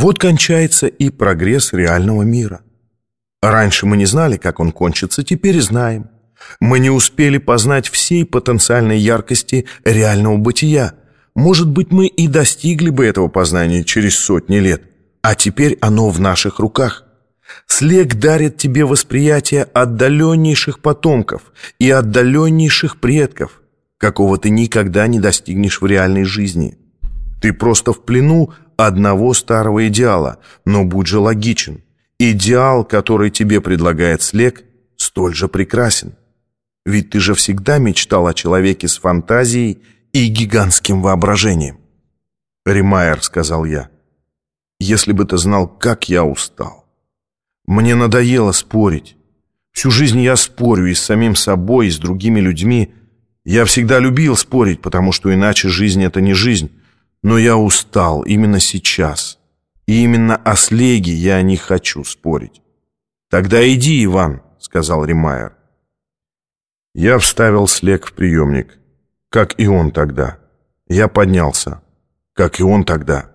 Вот кончается и прогресс реального мира. Раньше мы не знали, как он кончится, теперь знаем. Мы не успели познать всей потенциальной яркости реального бытия. Может быть, мы и достигли бы этого познания через сотни лет, а теперь оно в наших руках. Слег дарит тебе восприятие отдаленнейших потомков и отдаленнейших предков, какого ты никогда не достигнешь в реальной жизни. Ты просто в плену одного старого идеала, но будь же логичен. Идеал, который тебе предлагает Слег, столь же прекрасен. Ведь ты же всегда мечтал о человеке с фантазией и гигантским воображением. «Римайер», — сказал я, — «если бы ты знал, как я устал». Мне надоело спорить. Всю жизнь я спорю и с самим собой, и с другими людьми. Я всегда любил спорить, потому что иначе жизнь — это не жизнь. Но я устал именно сейчас. И именно о слеге я не хочу спорить. «Тогда иди, Иван», — сказал Римайер. Я вставил слег в приемник, как и он тогда. Я поднялся, как и он тогда.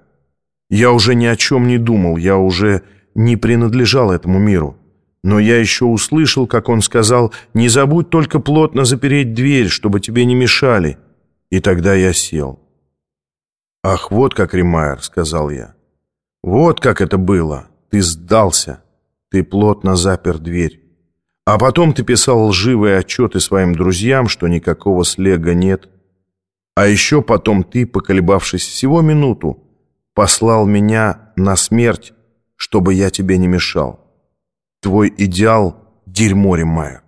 Я уже ни о чем не думал, я уже не принадлежал этому миру. Но я еще услышал, как он сказал, «Не забудь только плотно запереть дверь, чтобы тебе не мешали». И тогда я сел. «Ах, вот как, Римайер», — сказал я. «Вот как это было. Ты сдался. Ты плотно запер дверь. А потом ты писал лживые отчеты своим друзьям, что никакого слега нет. А еще потом ты, поколебавшись всего минуту, послал меня на смерть чтобы я тебе не мешал. Твой идеал — дерьмо, Римайер.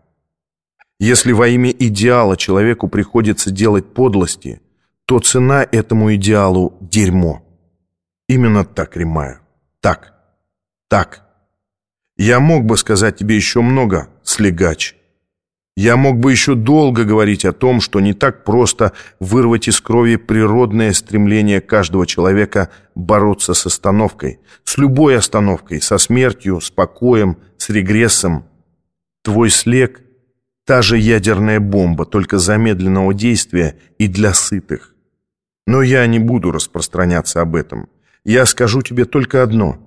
Если во имя идеала человеку приходится делать подлости, то цена этому идеалу — дерьмо. Именно так, Римайер. Так. Так. Я мог бы сказать тебе еще много, слегач. Я мог бы еще долго говорить о том, что не так просто вырвать из крови природное стремление каждого человека бороться с остановкой, с любой остановкой, со смертью, с покоем, с регрессом. Твой слег — та же ядерная бомба, только замедленного действия и для сытых. Но я не буду распространяться об этом. Я скажу тебе только одно.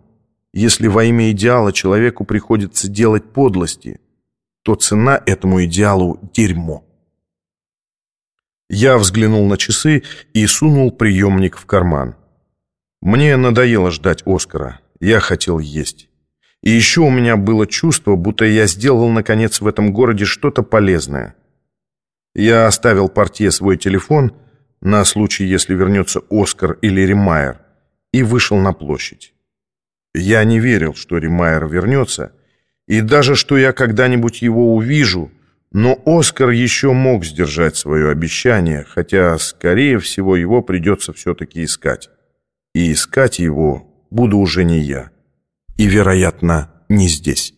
Если во имя идеала человеку приходится делать подлости — то цена этому идеалу – дерьмо. Я взглянул на часы и сунул приемник в карман. Мне надоело ждать Оскара. Я хотел есть. И еще у меня было чувство, будто я сделал, наконец, в этом городе что-то полезное. Я оставил портье свой телефон на случай, если вернется Оскар или Римайер, и вышел на площадь. Я не верил, что Римайер вернется, и даже что я когда-нибудь его увижу, но Оскар еще мог сдержать свое обещание, хотя, скорее всего, его придется все-таки искать. И искать его буду уже не я. И, вероятно, не здесь.